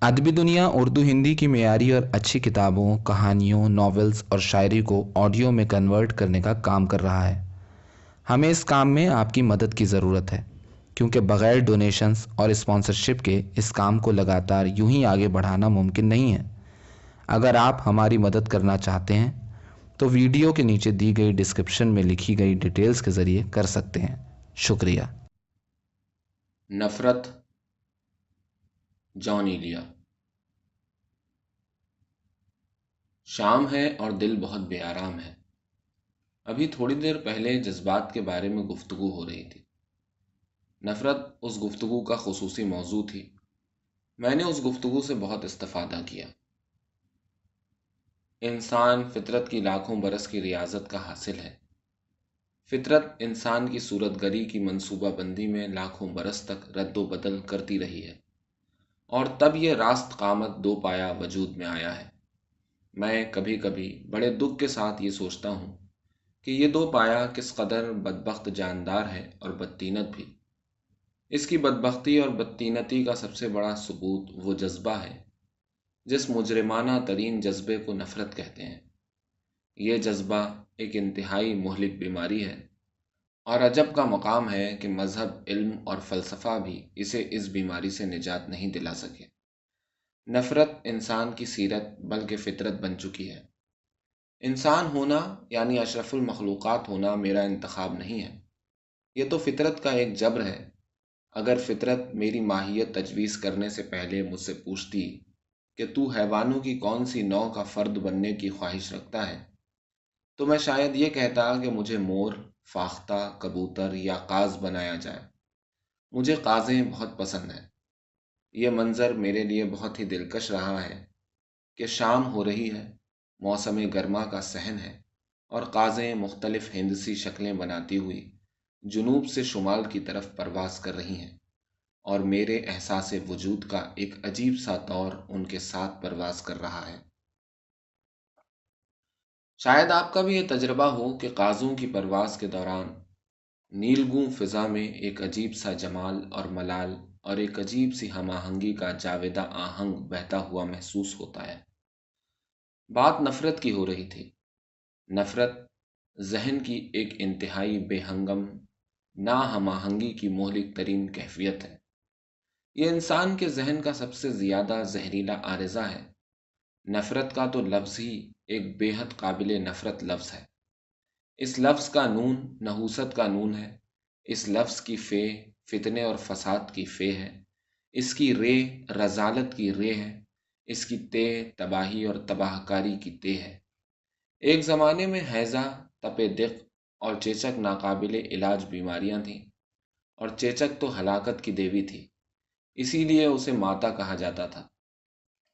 ادبی دنیا، اردو، ہندی کی معیاری اور اچھی کتابوں، کہانیوں، ناولز اور شاعری کو آڈیو میں کنورٹ کرنے کا کام کر رہا ہے۔ ہمیں اس کام میں آپ کی مدد کی ضرورت ہے، کیونکہ بغیر ڈونیشنز اور اسپانسرشپ کے اس کام کو لگاتار یوں ہی آگے بڑھانا ممکن نہیں ہے۔ اگر آپ ہماری مدد کرنا چاہتے ہیں، تو ویڈیو کے نیچے دی گئی ڈسکرپشن میں لکھی گئی ڈیٹیلز کے ذریعے کر سکتے ہیں۔ شکریہ۔ نفرت جان ایلیا شام ہے اور دل بہت بے آرام ہے۔ ابھی تھوڑی دیر پہلے جذبات کے بارے میں گفتگو ہو رہی تھی۔ نفرت اس گفتگو کا خصوصی موضوع تھی۔ میں نے اس گفتگو سے بہت استفادہ کیا۔ انسان فطرت کی لاکھوں برس کی ریاضت کا حاصل ہے۔ فطرت انسان کی صورت گری کی منصوبہ بندی میں لاکھوں برس تک رد و بدل کرتی رہی ہے۔ اور تب یہ راست قامت دو پایا وجود میں آیا ہے۔ میں کبھی کبھی بڑے دکھ کے ساتھ یہ سوچتا ہوں کہ یہ دو پایا کس قدر بدبخت جاندار ہے اور بدتینت بھی۔ اس کی بدبختی اور بدتینتی کا سب سے بڑا ثبوت وہ جذبہ ہے، جس مجرمانہ ترین جذبے کو نفرت کہتے ہیں۔ یہ جذبہ ایک انتہائی مہلک بیماری ہے۔ اور عجب کا مقام ہے کہ مذہب، علم اور فلسفہ بھی اسے اس بیماری سے نجات نہیں دلا سکے۔ نفرت انسان کی سیرت بلکہ فطرت بن چکی ہے۔ انسان ہونا یعنی اشرف المخلوقات ہونا میرا انتخاب نہیں ہے۔ یہ تو فطرت کا ایک جبر ہے۔ اگر فطرت میری ماہیت تجویز کرنے سے پہلے مجھ سے پوچھتی کہ تو حیوانوں کی کون سی نو کا فرد بننے کی خواہش رکھتا ہے، تو میں شاید یہ کہتا کہ مجھے مور فاختہ، کبوتر یا قاز بنایا جائے۔ مجھے قازیں بہت پسند ہیں۔ یہ منظر میرے لیے بہت ہی دلکش رہا ہے کہ شام ہو رہی ہے، موسم گرما کا سہن ہے اور قازیں مختلف ہندسی شکلیں بناتی ہوئی جنوب سے شمال کی طرف پرواز کر رہی ہیں اور میرے احساس وجود کا ایک عجیب سا طور ان کے ساتھ پرواز کر رہا ہے۔ شاید آپ کا بھی یہ تجربہ ہو کہ قازوں کی پرواز کے دوران نیلگوں فضا میں ایک عجیب سا جمال اور ملال اور ایک عجیب سی ہم آہنگی کا جاویدہ آہنگ بہتا ہوا محسوس ہوتا ہے۔ بات نفرت کی ہو رہی تھی۔ نفرت ذہن کی ایک انتہائی بے ہنگم نا ہم آہنگی کی مہلک ترین کیفیت ہے۔ یہ انسان کے ذہن کا سب سے زیادہ زہریلا عارضہ ہے۔ نفرت کا تو لفظ ہی ایک بے حد قابل نفرت لفظ ہے۔ اس لفظ کا نون نحوست کا نون ہے۔ اس لفظ کی فے فتنے اور فساد کی فے ہے۔ اس کی رے رضالت کی رے ہے۔ اس کی تے تباہی اور تباہ کاری کی تے ہے۔ ایک زمانے میں حیضہ تپ دق اور چیچک ناقابل علاج بیماریاں تھیں اور چیچک تو ہلاکت کی دیوی تھی۔ اسی لیے اسے ماتا کہا جاتا تھا۔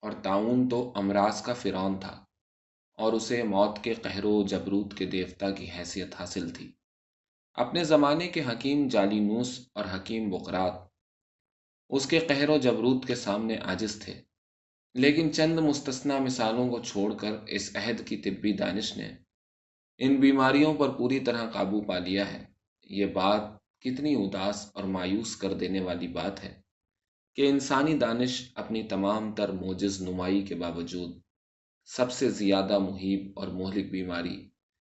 اور تعاون تو امراض کا فرعون تھا، اور اسے موت کے قہر و جبروت کے دیوتا کی حیثیت حاصل تھی۔ اپنے زمانے کے حکیم جالینوس اور حکیم بقرات اس کے قہر و جبروت کے سامنے عاجز تھے، لیکن چند مستثنا مثالوں کو چھوڑ کر اس عہد کی طبی دانش نے ان بیماریوں پر پوری طرح قابو پا لیا ہے۔ یہ بات کتنی اداس اور مایوس کر دینے والی بات ہے۔ کہ انسانی دانش اپنی تمام تر موجز نمائی کے باوجود سب سے زیادہ محیب اور مہلک بیماری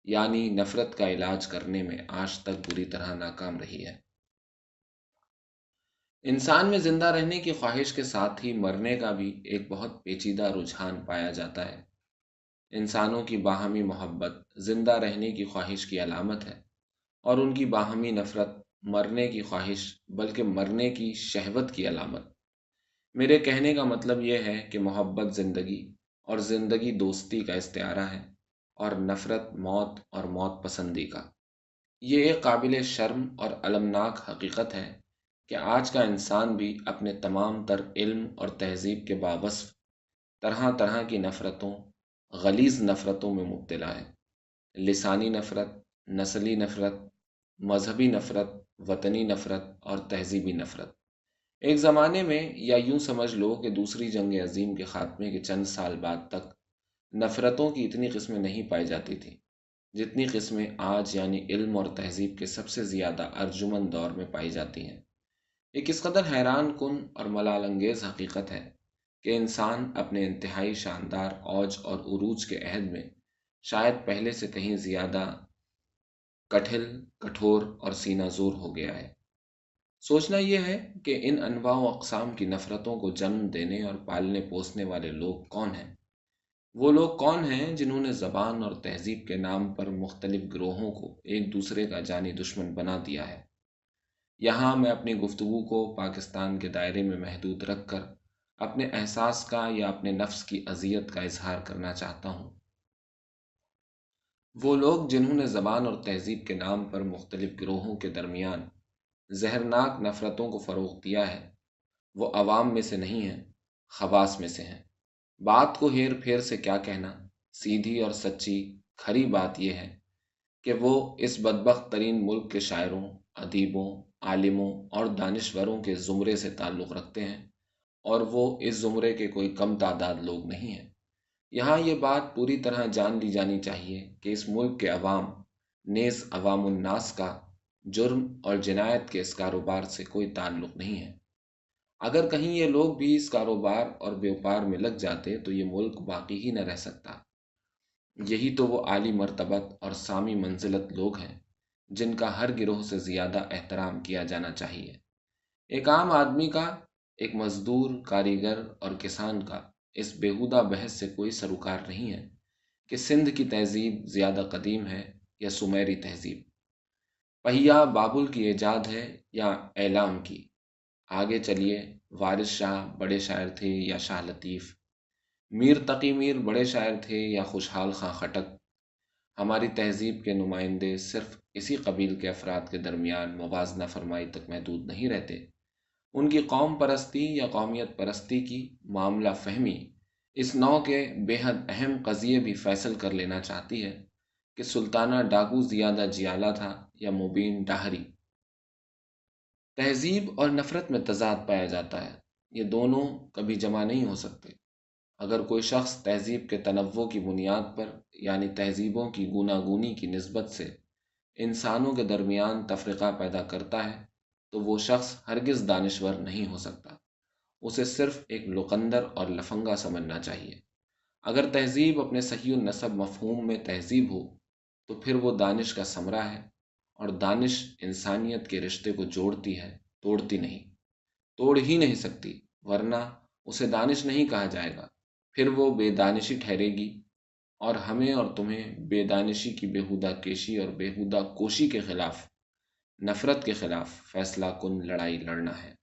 یعنی نفرت کا علاج کرنے میں آج تک بری طرح ناکام رہی ہے۔ انسان میں زندہ رہنے کی خواہش کے ساتھ ہی مرنے کا بھی ایک بہت پیچیدہ رجحان پایا جاتا ہے۔ انسانوں کی باہمی محبت زندہ رہنے کی خواہش کی علامت ہے اور ان کی باہمی نفرت مرنے کی خواہش، بلکہ مرنے کی شہوت کی علامت۔ میرے کہنے کا مطلب یہ ہے کہ محبت زندگی اور زندگی دوستی کا استعارہ ہے اور نفرت، موت اور موت پسندی کا۔ یہ ایک قابل شرم اور المناک حقیقت ہے کہ آج کا انسان بھی اپنے تمام تر علم اور تہذیب کے باوصف طرح طرح کی نفرتوں، غلیظ نفرتوں میں مبتلا ہے۔ لسانی نفرت، نسلی نفرت، مذہبی نفرت وطنی نفرت اور تہذیبی نفرت۔ ایک زمانے میں یا یوں سمجھ لو کہ دوسری جنگ عظیم کے خاتمے کے چند سال بعد تک نفرتوں کی اتنی قسمیں نہیں پائی جاتی تھیں، جتنی قسمیں آج یعنی علم اور تہذیب کے سب سے زیادہ ارجمن دور میں پائی جاتی ہیں۔ ایک اس قدر حیران کن اور ملال انگیز حقیقت ہے کہ انسان اپنے انتہائی شاندار اوج اور عروج کے عہد میں شاید پہلے سے کہیں زیادہ کٹھل کٹھور اور سینہ زور ہو گیا ہے۔ سوچنا یہ ہے کہ ان انواع و اقسام کی نفرتوں کو جنم دینے اور پالنے، پوسنے والے لوگ کون ہیں؟ وہ لوگ کون ہیں جنہوں نے زبان اور تہذیب کے نام پر مختلف گروہوں کو ایک دوسرے کا جانی دشمن بنا دیا ہے؟ یہاں میں اپنی گفتگو کو پاکستان کے دائرے میں محدود رکھ کر اپنے احساس کا یا اپنے نفس کی اذیت کا اظہار کرنا چاہتا ہوں۔ وہ لوگ جنہوں نے زبان اور تہذیب کے نام پر مختلف گروہوں کے درمیان زہرناک نفرتوں کو فروغ دیا ہے، وہ عوام میں سے نہیں ہیں، خواص میں سے ہیں۔ بات کو ہیر پھیر سے کیا کہنا؟ سیدھی اور سچی کھری بات یہ ہے کہ وہ اس بدبخت ترین ملک کے شاعروں، ادیبوں، عالموں اور دانشوروں کے زمرے سے تعلق رکھتے ہیں اور وہ اس زمرے کے کوئی کم تعداد لوگ نہیں ہیں۔ یہاں یہ بات پوری طرح جان لی جانی چاہیے کہ اس ملک کے عوام، نیز عوام الناس کا جرم اور جنایت کے اس کاروبار سے کوئی تعلق نہیں ہے۔ اگر کہیں یہ لوگ بھی اس کاروبار اور بیوپار میں لگ جاتے تو یہ ملک باقی ہی نہ رہ سکتا۔ یہی تو وہ عالی مرتبت اور سامی منزلت لوگ ہیں جن کا ہر گروہ سے زیادہ احترام کیا جانا چاہیے۔ ایک عام آدمی کا، ایک مزدور، کاریگر اور کسان کا اس بیہودہ بحث سے کوئی سروکار نہیں ہے کہ سندھ کی تہذیب زیادہ قدیم ہے یا سمیری تہذیب۔ پہیا بابل کی ایجاد ہے یا اعلام کی۔ آگے چلیے، وارث شاہ بڑے شاعر تھے یا شاہ لطیف۔ میر تقی میر بڑے شاعر تھے یا خوشحال خاں خٹک۔ ہماری تہذیب کے نمائندے صرف اسی قبیل کے افراد کے درمیان موازنہ فرمائی تک محدود نہیں رہتے۔ ان کی قوم پرستی یا قومیت پرستی کی معاملہ فہمی اس نو کے بے حد اہم قضیے بھی فیصل کر لینا چاہتی ہے کہ سلطانہ ڈاگو زیادہ جیالہ تھا یا مبین ڈاہری۔ تہذیب اور نفرت میں تضاد پایا جاتا ہے، یہ دونوں کبھی جمع نہیں ہو سکتے۔ اگر کوئی شخص تہذیب کے تنوع کی بنیاد پر یعنی تہذیبوں کی گوناگونی کی نسبت سے انسانوں کے درمیان تفرقہ پیدا کرتا ہے تو وہ شخص ہرگز دانشور نہیں ہو سکتا۔ اسے صرف ایک لقندر اور لفنگا سمجھنا چاہیے۔ اگر تہذیب اپنے صحیح النصب مفہوم میں تہذیب ہو، تو پھر وہ دانش کا ثمرہ ہے اور دانش انسانیت کے رشتے کو جوڑتی ہے، توڑتی نہیں۔ توڑ ہی نہیں سکتی، ورنہ اسے دانش نہیں کہا جائے گا۔ پھر وہ بے دانشی ٹھہرے گی اور ہمیں اور تمہیں بے دانشی کی بےحودہ کیشی اور بےحودہ کوشی کے خلاف نفرت کے خلاف فیصلہ کن لڑائی لڑنا ہے۔